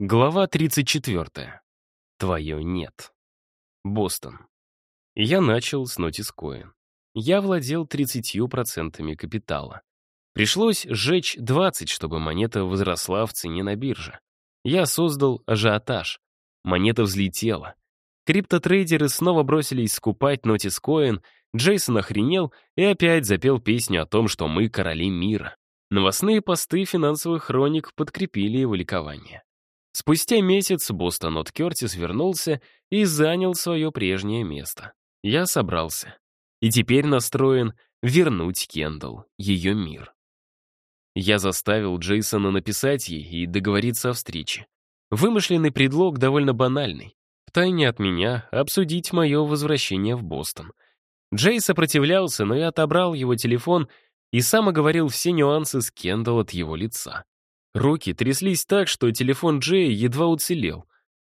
Глава 34. Твое нет. Бостон. Я начал с Notice Coin. Я владел 30% капитала. Пришлось сжечь 20, чтобы монета возросла в цене на бирже. Я создал ажиотаж. Монета взлетела. Криптотрейдеры снова бросились скупать Notice Coin, Джейсон охренел и опять запел песню о том, что мы короли мира. Новостные посты финансовых хроник подкрепили его ликование. Спустя месяц Бостон от Кертис вернулся и занял свое прежнее место. Я собрался. И теперь настроен вернуть Кендалл, ее мир. Я заставил Джейсона написать ей и договориться о встрече. Вымышленный предлог довольно банальный. Втайне от меня обсудить мое возвращение в Бостон. Джей сопротивлялся, но я отобрал его телефон и сам оговорил все нюансы с Кендалл от его лица. Руки тряслись так, что телефон Джея едва уцелел.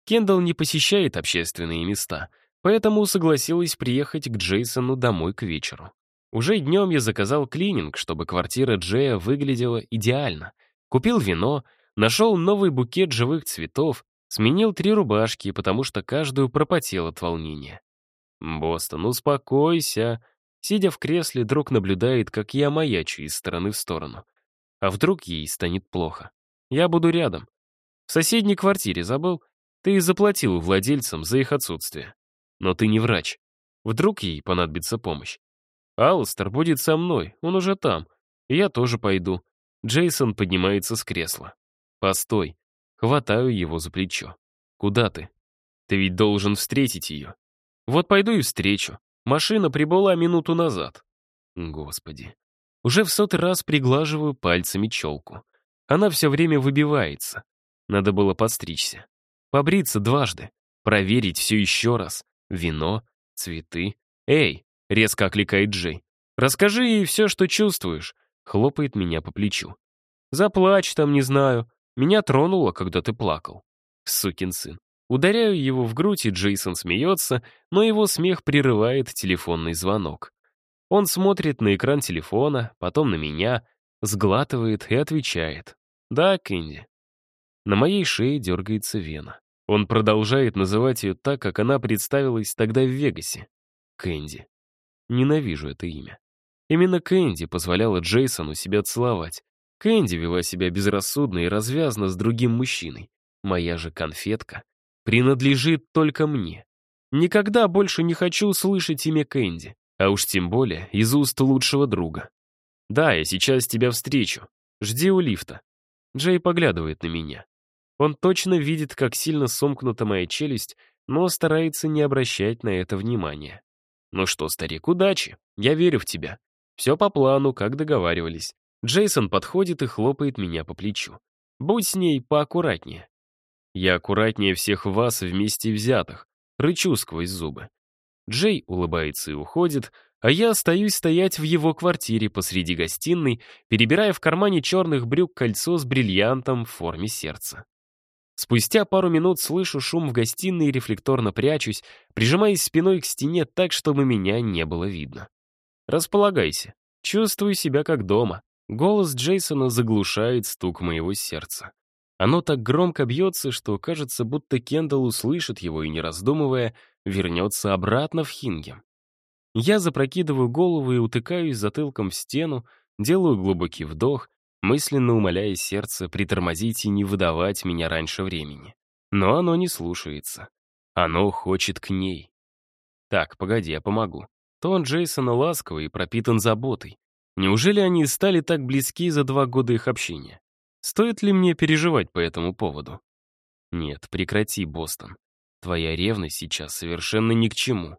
Кендалл не посещает общественные места, поэтому согласилась приехать к Джейсону домой к вечеру. Уже днем я заказал клининг, чтобы квартира Джея выглядела идеально. Купил вино, нашел новый букет живых цветов, сменил три рубашки, потому что каждую пропотел от волнения. «Бостон, успокойся!» Сидя в кресле, друг наблюдает, как я маячу из стороны в сторону. А вдруг ей станет плохо? Я буду рядом. В соседней квартире забыл? Ты заплатил владельцам за их отсутствие. Но ты не врач. Вдруг ей понадобится помощь. Алластер будет со мной, он уже там. Я тоже пойду. Джейсон поднимается с кресла. Постой. Хватаю его за плечо. Куда ты? Ты ведь должен встретить ее. Вот пойду и встречу. Машина прибыла минуту назад. Господи. Уже в сотый раз приглаживаю пальцами челку. Она все время выбивается. Надо было подстричься. Побриться дважды. Проверить все еще раз. Вино, цветы. «Эй!» — резко окликает Джей. «Расскажи ей все, что чувствуешь», — хлопает меня по плечу. «Заплачь там, не знаю. Меня тронуло, когда ты плакал». Сукин сын. Ударяю его в грудь, и Джейсон смеется, но его смех прерывает телефонный звонок. Он смотрит на экран телефона, потом на меня, сглатывает и отвечает. «Да, Кэнди». На моей шее дергается вена. Он продолжает называть ее так, как она представилась тогда в Вегасе. Кэнди. Ненавижу это имя. Именно Кэнди позволяла Джейсону себя целовать. Кэнди вела себя безрассудно и развязно с другим мужчиной. Моя же конфетка принадлежит только мне. Никогда больше не хочу слышать имя Кэнди. А уж тем более из уст лучшего друга. Да, я сейчас тебя встречу. Жди у лифта. Джей поглядывает на меня. Он точно видит, как сильно сомкнута моя челюсть, но старается не обращать на это внимания. Ну что, старик, удачи. Я верю в тебя. Все по плану, как договаривались. Джейсон подходит и хлопает меня по плечу. Будь с ней поаккуратнее. Я аккуратнее всех вас вместе взятых. Рычу сквозь зубы. Джей улыбается и уходит, а я остаюсь стоять в его квартире посреди гостиной, перебирая в кармане черных брюк кольцо с бриллиантом в форме сердца. Спустя пару минут слышу шум в гостиной и рефлекторно прячусь, прижимаясь спиной к стене так, чтобы меня не было видно. «Располагайся. Чувствую себя как дома». Голос Джейсона заглушает стук моего сердца. Оно так громко бьется, что кажется, будто Кендалл услышит его и, не раздумывая, вернется обратно в Хингем. Я запрокидываю голову и утыкаюсь затылком в стену, делаю глубокий вдох, мысленно умоляя сердце притормозить и не выдавать меня раньше времени. Но оно не слушается. Оно хочет к ней. Так, погоди, я помогу. Тон Джейсона ласковый и пропитан заботой. Неужели они стали так близки за два года их общения? Стоит ли мне переживать по этому поводу? Нет, прекрати, Бостон. Твоя ревность сейчас совершенно ни к чему.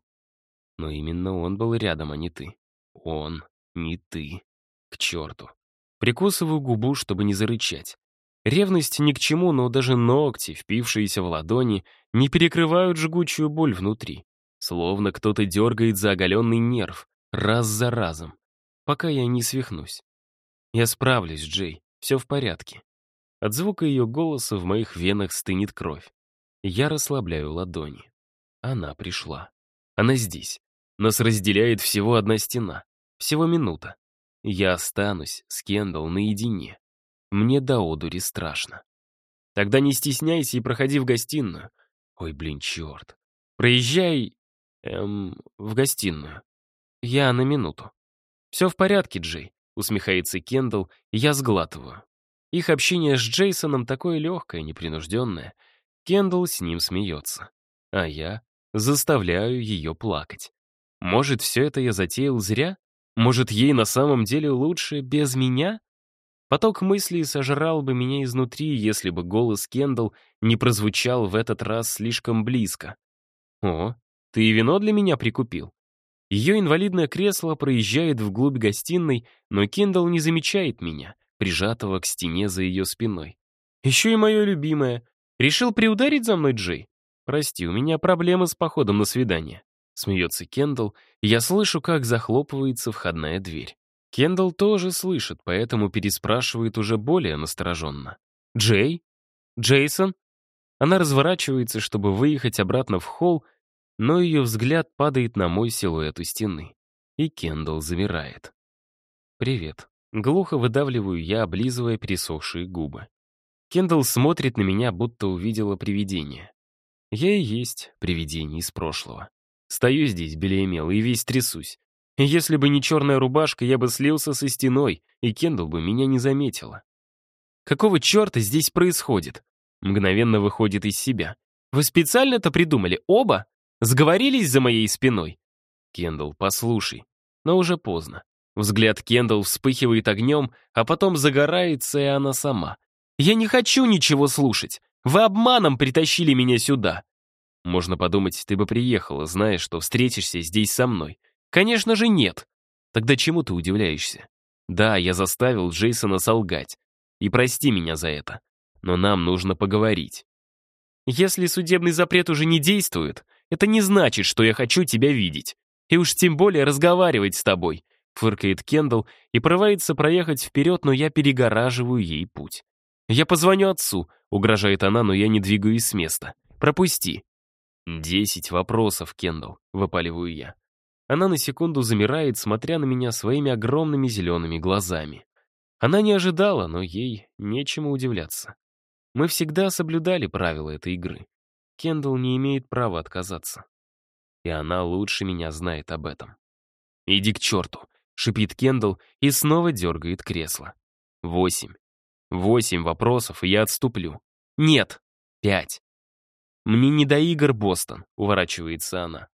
Но именно он был рядом, а не ты. Он, не ты. К черту. Прикусываю губу, чтобы не зарычать. Ревность ни к чему, но даже ногти, впившиеся в ладони, не перекрывают жгучую боль внутри. Словно кто-то дергает за оголенный нерв, раз за разом, пока я не свихнусь. Я справлюсь, Джей, все в порядке. От звука ее голоса в моих венах стынет кровь. Я расслабляю ладони. Она пришла. Она здесь. Нас разделяет всего одна стена. Всего минута. Я останусь с Кендалл наедине. Мне до одури страшно. Тогда не стесняйся и проходи в гостиную. Ой, блин, черт. Проезжай... Эм, в гостиную. Я на минуту. Все в порядке, Джей, усмехается Кендалл, я сглатываю. Их общение с Джейсоном такое легкое, непринужденное — Кендалл с ним смеется. А я заставляю ее плакать. Может, все это я затеял зря? Может, ей на самом деле лучше без меня? Поток мыслей сожрал бы меня изнутри, если бы голос Кендалл не прозвучал в этот раз слишком близко. «О, ты и вино для меня прикупил?» Ее инвалидное кресло проезжает вглубь гостиной, но Кендалл не замечает меня, прижатого к стене за ее спиной. «Еще и мое любимое. Решил приударить за мной Джей? Прости, у меня проблемы с походом на свидание. Смеется Кендалл, я слышу, как захлопывается входная дверь. Кендалл тоже слышит, поэтому переспрашивает уже более настороженно. «Джей? Джейсон?» Она разворачивается, чтобы выехать обратно в холл, но ее взгляд падает на мой силуэт у стены. И Кендалл замирает. «Привет». Глухо выдавливаю я, облизывая пересохшие губы. Кендалл смотрит на меня, будто увидела привидение. Я и есть привидение из прошлого. Стою здесь, белеемел, и весь трясусь. Если бы не черная рубашка, я бы слился со стеной, и Кендалл бы меня не заметила. Какого черта здесь происходит? Мгновенно выходит из себя. Вы специально-то придумали, оба? Сговорились за моей спиной? Кендалл, послушай. Но уже поздно. Взгляд Кендалл вспыхивает огнем, а потом загорается и она сама — я не хочу ничего слушать. Вы обманом притащили меня сюда. Можно подумать, ты бы приехала, зная, что встретишься здесь со мной. Конечно же, нет. Тогда чему ты удивляешься? Да, я заставил Джейсона солгать. И прости меня за это. Но нам нужно поговорить. Если судебный запрет уже не действует, это не значит, что я хочу тебя видеть. И уж тем более разговаривать с тобой, фыркает Кендалл и прорывается проехать вперед, но я перегораживаю ей путь. «Я позвоню отцу», — угрожает она, но я не двигаюсь с места. «Пропусти». «Десять вопросов, Кендалл», — выпаливаю я. Она на секунду замирает, смотря на меня своими огромными зелеными глазами. Она не ожидала, но ей нечему удивляться. Мы всегда соблюдали правила этой игры. Кендалл не имеет права отказаться. И она лучше меня знает об этом. «Иди к черту», — шипит Кендалл и снова дергает кресло. «Восемь, Восемь вопросов, и я отступлю. Нет, пять. Мне не до игр, Бостон, уворачивается она.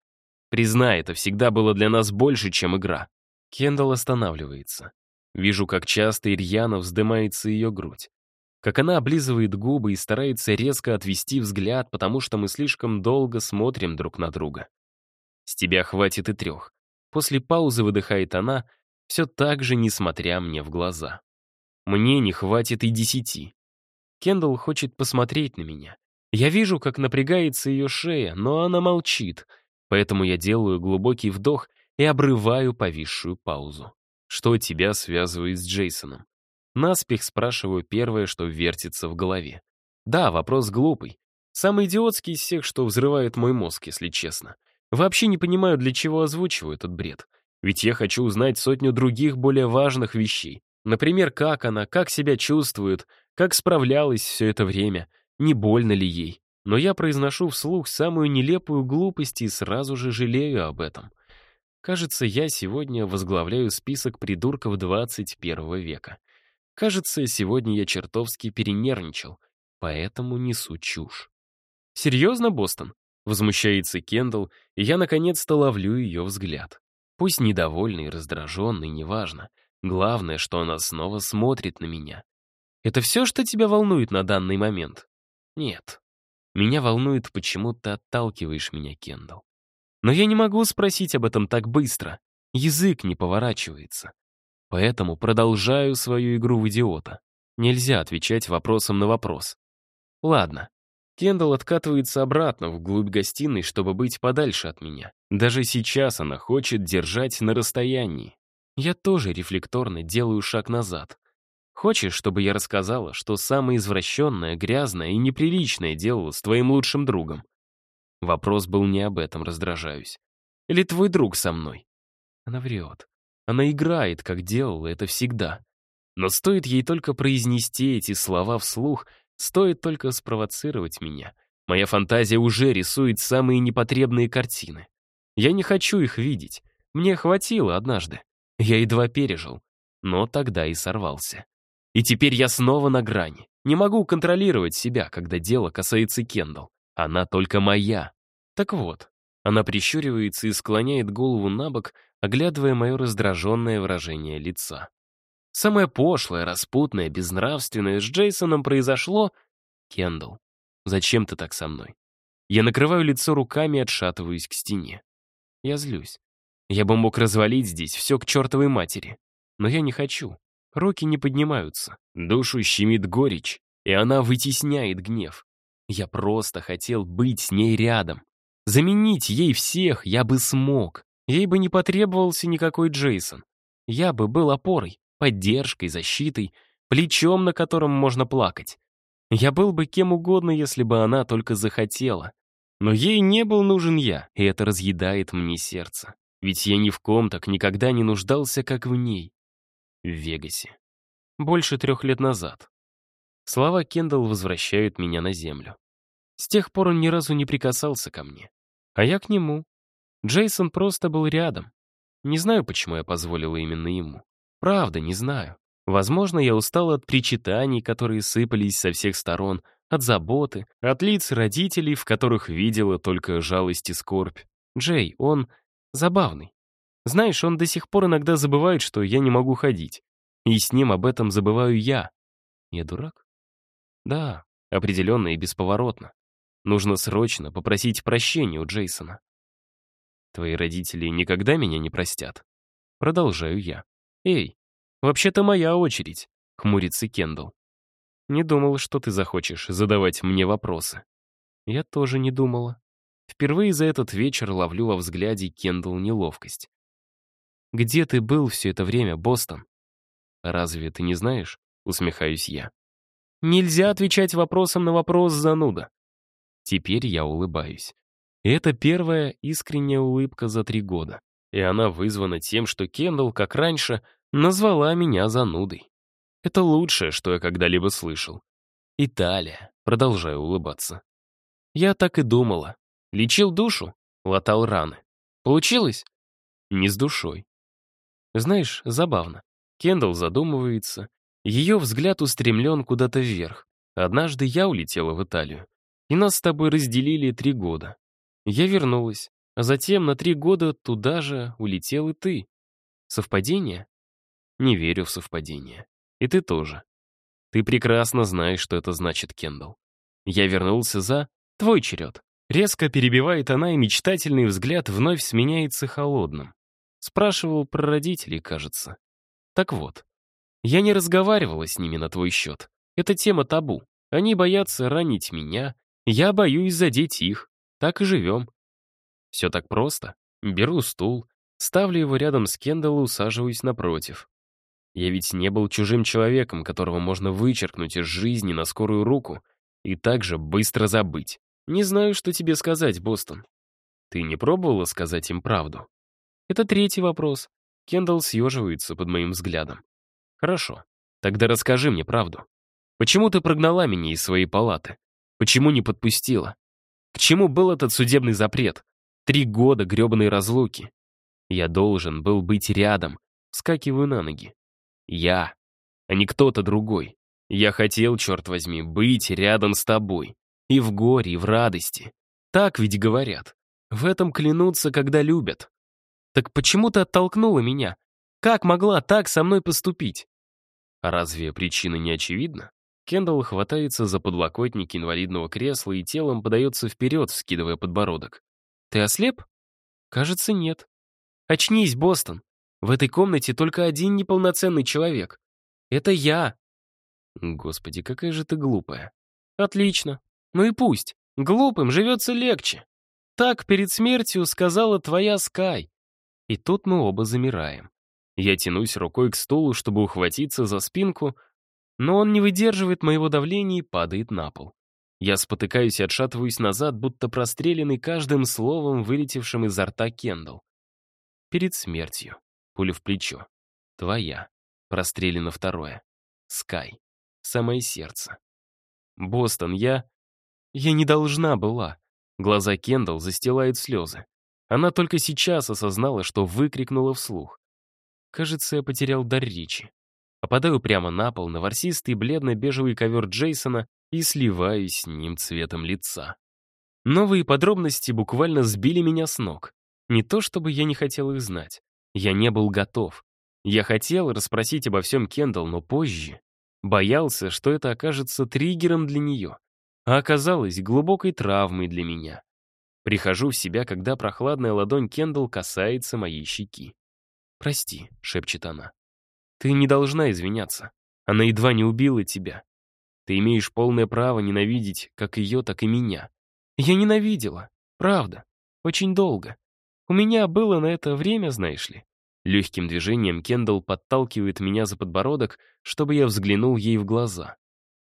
Признай, это всегда было для нас больше, чем игра. Кендалл останавливается. Вижу, как часто и вздымается ее грудь. Как она облизывает губы и старается резко отвести взгляд, потому что мы слишком долго смотрим друг на друга. С тебя хватит и трех. После паузы выдыхает она, все так же, не смотря мне в глаза. Мне не хватит и десяти. Кендалл хочет посмотреть на меня. Я вижу, как напрягается ее шея, но она молчит, поэтому я делаю глубокий вдох и обрываю повисшую паузу. Что тебя связывает с Джейсоном? Наспех спрашиваю первое, что вертится в голове. Да, вопрос глупый. Самый идиотский из всех, что взрывает мой мозг, если честно. Вообще не понимаю, для чего озвучиваю этот бред. Ведь я хочу узнать сотню других более важных вещей, Например, как она, как себя чувствует, как справлялась все это время, не больно ли ей. Но я произношу вслух самую нелепую глупость и сразу же жалею об этом. Кажется, я сегодня возглавляю список придурков 21 века. Кажется, сегодня я чертовски перенервничал, поэтому несу чушь. «Серьезно, Бостон?» — возмущается Кендалл, и я наконец-то ловлю ее взгляд. Пусть недовольный, раздраженный, неважно — Главное, что она снова смотрит на меня. Это все, что тебя волнует на данный момент? Нет. Меня волнует, почему ты отталкиваешь меня, Кендалл. Но я не могу спросить об этом так быстро. Язык не поворачивается. Поэтому продолжаю свою игру в идиота. Нельзя отвечать вопросом на вопрос. Ладно. Кендалл откатывается обратно вглубь гостиной, чтобы быть подальше от меня. Даже сейчас она хочет держать на расстоянии. Я тоже рефлекторно делаю шаг назад. Хочешь, чтобы я рассказала, что самое извращенное, грязное и неприличное делала с твоим лучшим другом? Вопрос был не об этом, раздражаюсь. Или твой друг со мной? Она врет. Она играет, как делала это всегда. Но стоит ей только произнести эти слова вслух, стоит только спровоцировать меня. Моя фантазия уже рисует самые непотребные картины. Я не хочу их видеть. Мне хватило однажды. Я едва пережил, но тогда и сорвался. И теперь я снова на грани. Не могу контролировать себя, когда дело касается Кендалл. Она только моя. Так вот, она прищуривается и склоняет голову на бок, оглядывая мое раздраженное выражение лица. Самое пошлое, распутное, безнравственное с Джейсоном произошло... Кендалл, зачем ты так со мной? Я накрываю лицо руками и отшатываюсь к стене. Я злюсь. Я бы мог развалить здесь все к чертовой матери. Но я не хочу. Руки не поднимаются. Душу щемит горечь, и она вытесняет гнев. Я просто хотел быть с ней рядом. Заменить ей всех я бы смог. Ей бы не потребовался никакой Джейсон. Я бы был опорой, поддержкой, защитой, плечом, на котором можно плакать. Я был бы кем угодно, если бы она только захотела. Но ей не был нужен я, и это разъедает мне сердце. Ведь я ни в ком так никогда не нуждался, как в ней. В Вегасе. Больше трех лет назад. Слова Кендалл возвращают меня на землю. С тех пор он ни разу не прикасался ко мне. А я к нему. Джейсон просто был рядом. Не знаю, почему я позволила именно ему. Правда, не знаю. Возможно, я устала от причитаний, которые сыпались со всех сторон, от заботы, от лиц родителей, в которых видела только жалость и скорбь. Джей, он Забавный. Знаешь, он до сих пор иногда забывает, что я не могу ходить. И с ним об этом забываю я. Я дурак? Да, определенно и бесповоротно. Нужно срочно попросить прощения у Джейсона. Твои родители никогда меня не простят. Продолжаю я. Эй, вообще-то моя очередь, хмурится Кендалл. Не думал, что ты захочешь задавать мне вопросы. Я тоже не думала. Впервые за этот вечер ловлю во взгляде Кендалл неловкость. «Где ты был все это время, Бостон?» «Разве ты не знаешь?» — усмехаюсь я. «Нельзя отвечать вопросом на вопрос, зануда». Теперь я улыбаюсь. Это первая искренняя улыбка за три года, и она вызвана тем, что Кендалл, как раньше, назвала меня занудой. Это лучшее, что я когда-либо слышал. «Италия», — продолжаю улыбаться. «Я так и думала», Лечил душу, латал раны. Получилось? Не с душой. Знаешь, забавно. Кендалл задумывается. Ее взгляд устремлен куда-то вверх. Однажды я улетела в Италию. И нас с тобой разделили три года. Я вернулась. А затем на три года туда же улетел и ты. Совпадение? Не верю в совпадение. И ты тоже. Ты прекрасно знаешь, что это значит, Кендалл. Я вернулся за твой черед. Резко перебивает она, и мечтательный взгляд вновь сменяется холодным. Спрашивал про родителей, кажется. Так вот, я не разговаривала с ними на твой счет. Это тема табу. Они боятся ранить меня, я боюсь задеть их. Так и живем. Все так просто. Беру стул, ставлю его рядом с Кендалл и усаживаюсь напротив. Я ведь не был чужим человеком, которого можно вычеркнуть из жизни на скорую руку и также быстро забыть. Не знаю, что тебе сказать, Бостон. Ты не пробовала сказать им правду? Это третий вопрос. Кендалл съеживается под моим взглядом. Хорошо. Тогда расскажи мне правду. Почему ты прогнала меня из своей палаты? Почему не подпустила? К чему был этот судебный запрет? Три года гребаной разлуки. Я должен был быть рядом. Скакиваю на ноги. Я, а не кто-то другой. Я хотел, черт возьми, быть рядом с тобой. И в горе, и в радости. Так ведь говорят. В этом клянутся, когда любят. Так почему ты оттолкнула меня? Как могла так со мной поступить? Разве причина не очевидна? Кендалл хватается за подлокотник инвалидного кресла и телом подается вперед, вскидывая подбородок. «Ты ослеп?» «Кажется, нет». «Очнись, Бостон. В этой комнате только один неполноценный человек. Это я». «Господи, какая же ты глупая». «Отлично. Ну и пусть. Глупым живется легче. Так перед смертью сказала твоя Скай. И тут мы оба замираем. Я тянусь рукой к столу, чтобы ухватиться за спинку, но он не выдерживает моего давления и падает на пол. Я спотыкаюсь и отшатываюсь назад, будто простреленный каждым словом, вылетевшим изо рта Кендалл. Перед смертью. Пуля в плечо. Твоя. Прострелено второе. Скай. Самое сердце. Бостон, я... Я не должна была. Глаза Кендалл застилают слезы. Она только сейчас осознала, что выкрикнула вслух. Кажется, я потерял дар речи. А Опадаю прямо на пол на ворсистый бледно-бежевый ковер Джейсона и сливаюсь с ним цветом лица. Новые подробности буквально сбили меня с ног. Не то чтобы я не хотел их знать. Я не был готов. Я хотел расспросить обо всем Кендалл, но позже боялся, что это окажется триггером для нее а оказалось глубокой травмой для меня. Прихожу в себя, когда прохладная ладонь Кендалл касается моей щеки. «Прости», — шепчет она. «Ты не должна извиняться. Она едва не убила тебя. Ты имеешь полное право ненавидеть как ее, так и меня. Я ненавидела. Правда. Очень долго. У меня было на это время, знаешь ли». Легким движением Кендалл подталкивает меня за подбородок, чтобы я взглянул ей в глаза.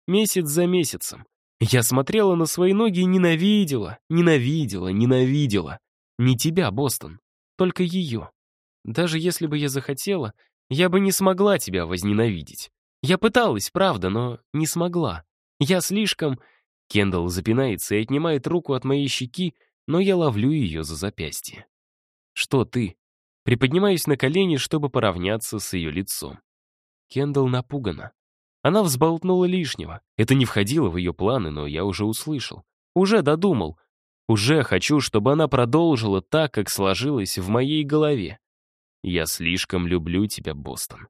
Месяц за месяцем. Я смотрела на свои ноги и ненавидела, ненавидела, ненавидела. Не тебя, Бостон, только ее. Даже если бы я захотела, я бы не смогла тебя возненавидеть. Я пыталась, правда, но не смогла. Я слишком... Кендалл запинается и отнимает руку от моей щеки, но я ловлю ее за запястье. «Что ты?» Приподнимаюсь на колени, чтобы поравняться с ее лицом. Кендалл напугана. Она взболтнула лишнего. Это не входило в ее планы, но я уже услышал. Уже додумал. Уже хочу, чтобы она продолжила так, как сложилось в моей голове. Я слишком люблю тебя, Бостон.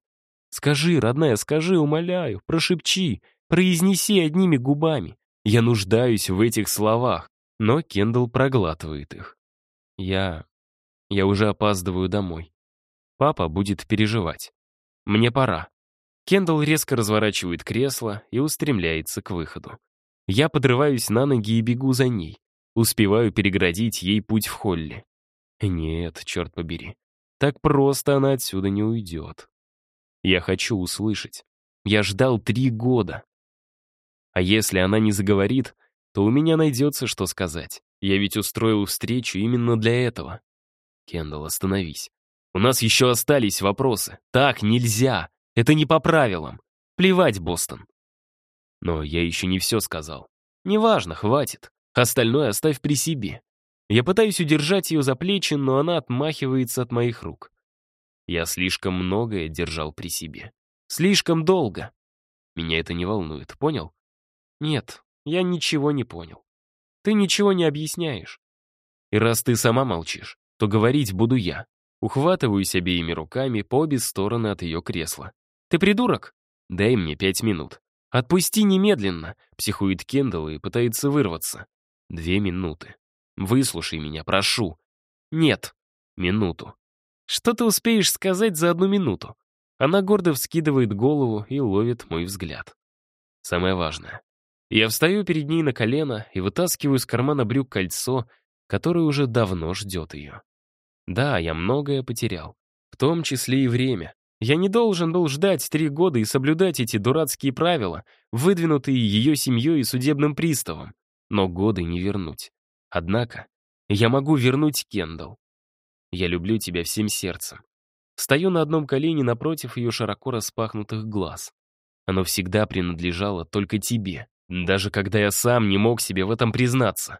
Скажи, родная, скажи, умоляю, прошепчи, произнеси одними губами. Я нуждаюсь в этих словах, но Кендалл проглатывает их. Я... я уже опаздываю домой. Папа будет переживать. Мне пора. Кендалл резко разворачивает кресло и устремляется к выходу. Я подрываюсь на ноги и бегу за ней. Успеваю переградить ей путь в холле. Нет, черт побери. Так просто она отсюда не уйдет. Я хочу услышать. Я ждал три года. А если она не заговорит, то у меня найдется что сказать. Я ведь устроил встречу именно для этого. Кендалл, остановись. У нас еще остались вопросы. Так нельзя. Это не по правилам. Плевать, Бостон. Но я еще не все сказал. Неважно, хватит. Остальное оставь при себе. Я пытаюсь удержать ее за плечи, но она отмахивается от моих рук. Я слишком многое держал при себе. Слишком долго. Меня это не волнует, понял? Нет, я ничего не понял. Ты ничего не объясняешь. И раз ты сама молчишь, то говорить буду я. Ухватываюсь обеими руками по обе стороны от ее кресла. «Ты придурок? Дай мне пять минут. Отпусти немедленно!» — психует Кендалл и пытается вырваться. «Две минуты. Выслушай меня, прошу». «Нет». «Минуту». «Что ты успеешь сказать за одну минуту?» Она гордо вскидывает голову и ловит мой взгляд. Самое важное. Я встаю перед ней на колено и вытаскиваю из кармана брюк кольцо, которое уже давно ждет ее. Да, я многое потерял, в том числе и время, я не должен был ждать три года и соблюдать эти дурацкие правила, выдвинутые ее семьей и судебным приставом. Но годы не вернуть. Однако я могу вернуть Кендал. Я люблю тебя всем сердцем. Стою на одном колене напротив ее широко распахнутых глаз. Оно всегда принадлежало только тебе, даже когда я сам не мог себе в этом признаться.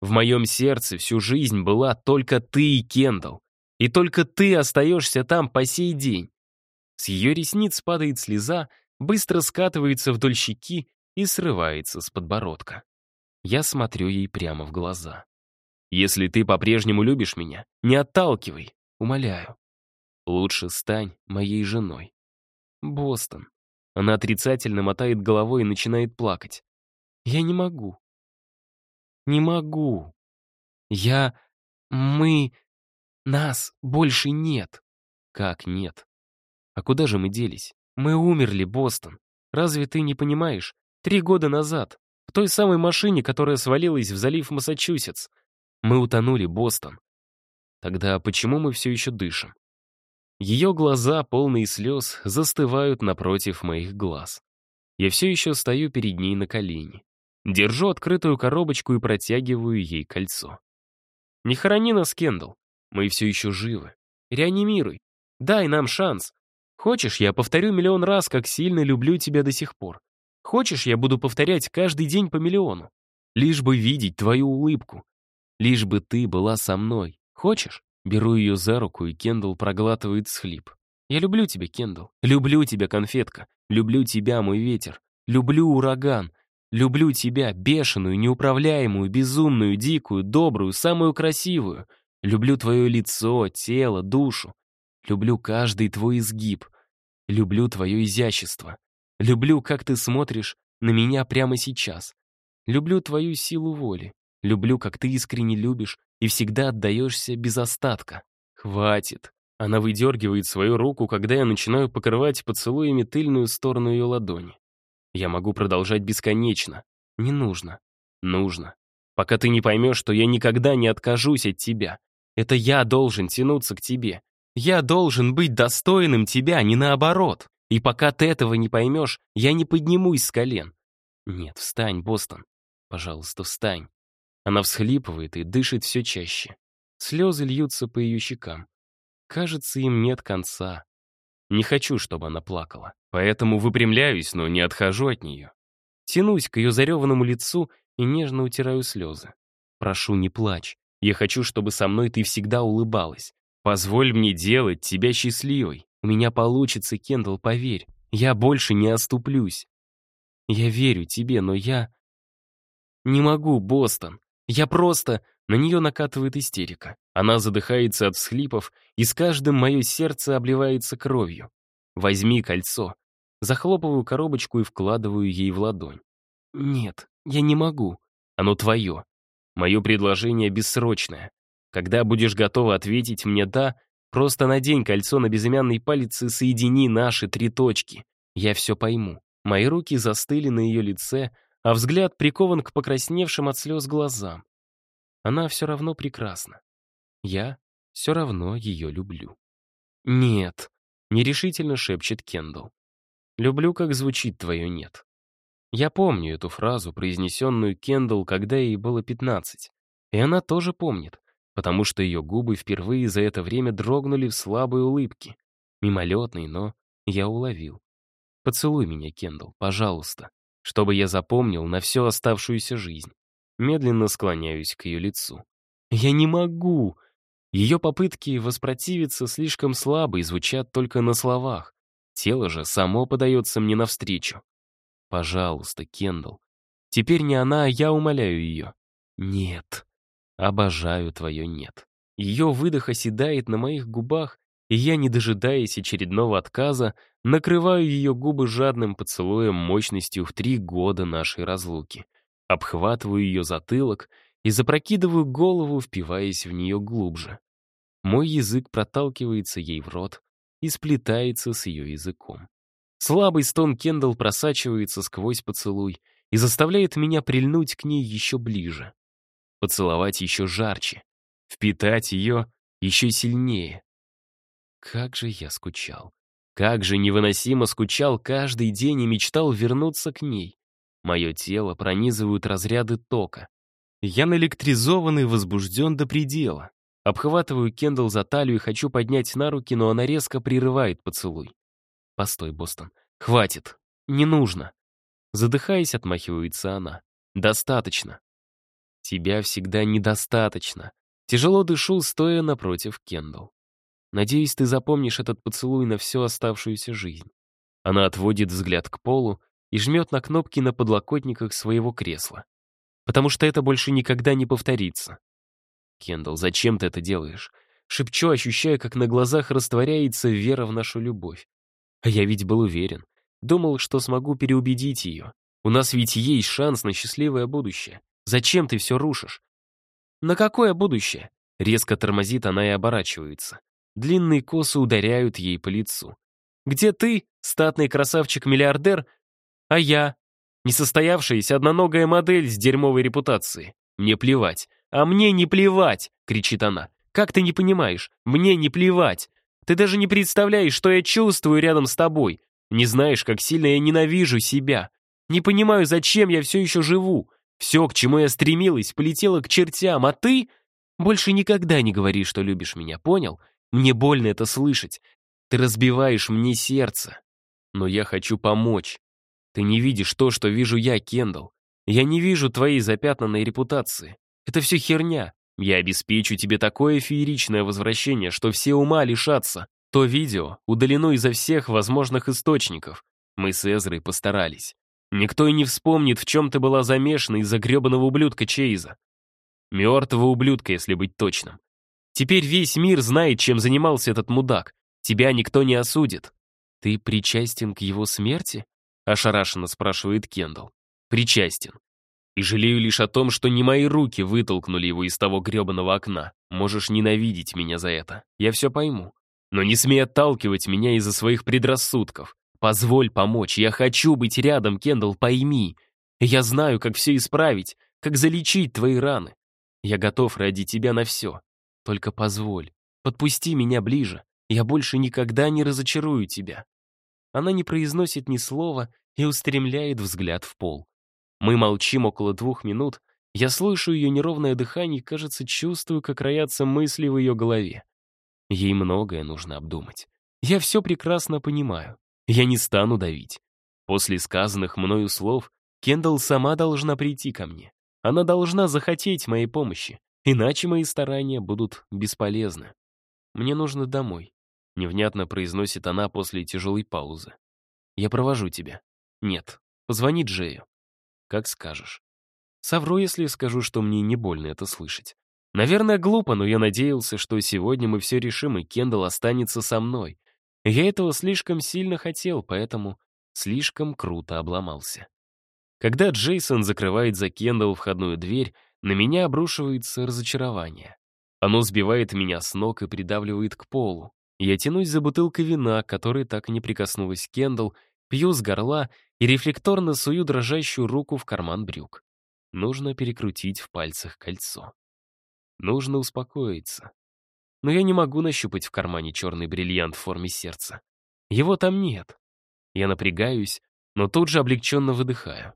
В моем сердце всю жизнь была только ты и Кендал, И только ты остаешься там по сей день. С ее ресниц падает слеза, быстро скатывается вдоль щеки и срывается с подбородка. Я смотрю ей прямо в глаза. «Если ты по-прежнему любишь меня, не отталкивай, умоляю. Лучше стань моей женой». «Бостон». Она отрицательно мотает головой и начинает плакать. «Я не могу. Не могу. Я... Мы... Нас больше нет». «Как нет?» А куда же мы делись? Мы умерли, Бостон. Разве ты не понимаешь? Три года назад, в той самой машине, которая свалилась в залив Массачусетс. Мы утонули, Бостон. Тогда почему мы все еще дышим? Ее глаза, полные слез, застывают напротив моих глаз. Я все еще стою перед ней на колени. Держу открытую коробочку и протягиваю ей кольцо. «Не хорони нас, Кендалл. Мы все еще живы. Реанимируй. Дай нам шанс. Хочешь, я повторю миллион раз, как сильно люблю тебя до сих пор. Хочешь, я буду повторять каждый день по миллиону. Лишь бы видеть твою улыбку. Лишь бы ты была со мной. Хочешь? Беру ее за руку, и Кендалл проглатывает схлип. Я люблю тебя, Кендалл. Люблю тебя, конфетка. Люблю тебя, мой ветер. Люблю ураган. Люблю тебя, бешеную, неуправляемую, безумную, дикую, добрую, самую красивую. Люблю твое лицо, тело, душу. Люблю каждый твой изгиб. Люблю твое изящество. Люблю, как ты смотришь на меня прямо сейчас. Люблю твою силу воли. Люблю, как ты искренне любишь и всегда отдаешься без остатка. Хватит. Она выдергивает свою руку, когда я начинаю покрывать поцелуями тыльную сторону ее ладони. Я могу продолжать бесконечно. Не нужно. Нужно. Пока ты не поймешь, что я никогда не откажусь от тебя. Это я должен тянуться к тебе. Я должен быть достойным тебя, а не наоборот. И пока ты этого не поймешь, я не поднимусь с колен. Нет, встань, Бостон. Пожалуйста, встань. Она всхлипывает и дышит все чаще. Слезы льются по ее щекам. Кажется, им нет конца. Не хочу, чтобы она плакала. Поэтому выпрямляюсь, но не отхожу от нее. Тянусь к ее зареванному лицу и нежно утираю слезы. Прошу, не плачь. Я хочу, чтобы со мной ты всегда улыбалась. Позволь мне делать тебя счастливой. У меня получится, Кендалл, поверь. Я больше не оступлюсь. Я верю тебе, но я... Не могу, Бостон. Я просто... На нее накатывает истерика. Она задыхается от всхлипов, и с каждым мое сердце обливается кровью. Возьми кольцо. Захлопываю коробочку и вкладываю ей в ладонь. Нет, я не могу. Оно твое. Мое предложение бессрочное. Когда будешь готова ответить мне «да», просто надень кольцо на безымянный палец и соедини наши три точки. Я все пойму. Мои руки застыли на ее лице, а взгляд прикован к покрасневшим от слез глазам. Она все равно прекрасна. Я все равно ее люблю. «Нет», — нерешительно шепчет Кендалл. «Люблю, как звучит твое «нет». Я помню эту фразу, произнесенную Кендалл, когда ей было 15. И она тоже помнит потому что ее губы впервые за это время дрогнули в слабой улыбке. мимолетный, но я уловил. «Поцелуй меня, Кендалл, пожалуйста, чтобы я запомнил на всю оставшуюся жизнь». Медленно склоняюсь к ее лицу. «Я не могу!» Ее попытки воспротивиться слишком слабо и звучат только на словах. Тело же само подается мне навстречу. «Пожалуйста, Кендалл». Теперь не она, а я умоляю ее. «Нет». Обожаю твое «нет». Ее выдох оседает на моих губах, и я, не дожидаясь очередного отказа, накрываю ее губы жадным поцелуем мощностью в три года нашей разлуки. Обхватываю ее затылок и запрокидываю голову, впиваясь в нее глубже. Мой язык проталкивается ей в рот и сплетается с ее языком. Слабый стон Кендалл просачивается сквозь поцелуй и заставляет меня прильнуть к ней еще ближе поцеловать еще жарче, впитать ее еще сильнее. Как же я скучал. Как же невыносимо скучал каждый день и мечтал вернуться к ней. Мое тело пронизывают разряды тока. Я наэлектризованный, возбужден до предела. Обхватываю Кендалл за талию и хочу поднять на руки, но она резко прерывает поцелуй. «Постой, Бостон. Хватит. Не нужно». Задыхаясь, отмахивается она. «Достаточно. Тебя всегда недостаточно. Тяжело дышу, стоя напротив Кендалл. Надеюсь, ты запомнишь этот поцелуй на всю оставшуюся жизнь. Она отводит взгляд к полу и жмет на кнопки на подлокотниках своего кресла. Потому что это больше никогда не повторится. Кендалл, зачем ты это делаешь? Шепчу, ощущая, как на глазах растворяется вера в нашу любовь. А я ведь был уверен. Думал, что смогу переубедить ее. У нас ведь есть шанс на счастливое будущее. Зачем ты все рушишь? На какое будущее? Резко тормозит она и оборачивается. Длинные косы ударяют ей по лицу. Где ты, статный красавчик-миллиардер, а я, несостоявшаяся одноногая модель с дерьмовой репутацией? Мне плевать. А мне не плевать, кричит она. Как ты не понимаешь? Мне не плевать. Ты даже не представляешь, что я чувствую рядом с тобой. Не знаешь, как сильно я ненавижу себя. Не понимаю, зачем я все еще живу. Все, к чему я стремилась, полетело к чертям, а ты больше никогда не говори, что любишь меня, понял? Мне больно это слышать. Ты разбиваешь мне сердце. Но я хочу помочь. Ты не видишь то, что вижу я, Кендалл. Я не вижу твоей запятнанной репутации. Это все херня. Я обеспечу тебе такое фееричное возвращение, что все ума лишатся. То видео удалено изо всех возможных источников. Мы с Эзрой постарались. Никто и не вспомнит, в чем ты была замешана из-за гребаного ублюдка Чейза. Мертвого ублюдка, если быть точным. Теперь весь мир знает, чем занимался этот мудак. Тебя никто не осудит. Ты причастен к его смерти? Ошарашенно спрашивает Кендалл. Причастен. И жалею лишь о том, что не мои руки вытолкнули его из того гребаного окна. Можешь ненавидеть меня за это. Я все пойму. Но не смей отталкивать меня из-за своих предрассудков. Позволь помочь, я хочу быть рядом, Кендалл, пойми. Я знаю, как все исправить, как залечить твои раны. Я готов ради тебя на все. Только позволь, подпусти меня ближе. Я больше никогда не разочарую тебя». Она не произносит ни слова и устремляет взгляд в пол. Мы молчим около двух минут. Я слышу ее неровное дыхание и, кажется, чувствую, как роятся мысли в ее голове. Ей многое нужно обдумать. Я все прекрасно понимаю. Я не стану давить. После сказанных мною слов Кендалл сама должна прийти ко мне. Она должна захотеть моей помощи, иначе мои старания будут бесполезны. Мне нужно домой. Невнятно произносит она после тяжелой паузы. Я провожу тебя. Нет, позвони Джею. Как скажешь. Совру, если скажу, что мне не больно это слышать. Наверное, глупо, но я надеялся, что сегодня мы все решим, и Кендалл останется со мной. Я этого слишком сильно хотел, поэтому слишком круто обломался. Когда Джейсон закрывает за Кендалл входную дверь, на меня обрушивается разочарование. Оно сбивает меня с ног и придавливает к полу. Я тянусь за бутылкой вина, которой так и не прикоснулась Кендалл, пью с горла и рефлекторно сую дрожащую руку в карман брюк. Нужно перекрутить в пальцах кольцо. Нужно успокоиться, но я не могу нащупать в кармане черный бриллиант в форме сердца. Его там нет. Я напрягаюсь, но тут же облегченно выдыхаю.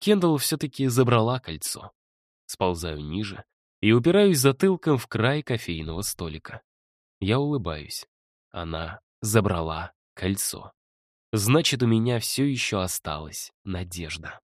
Кендалл все-таки забрала кольцо. Сползаю ниже и упираюсь затылком в край кофейного столика. Я улыбаюсь. Она забрала кольцо. Значит, у меня все еще осталась надежда.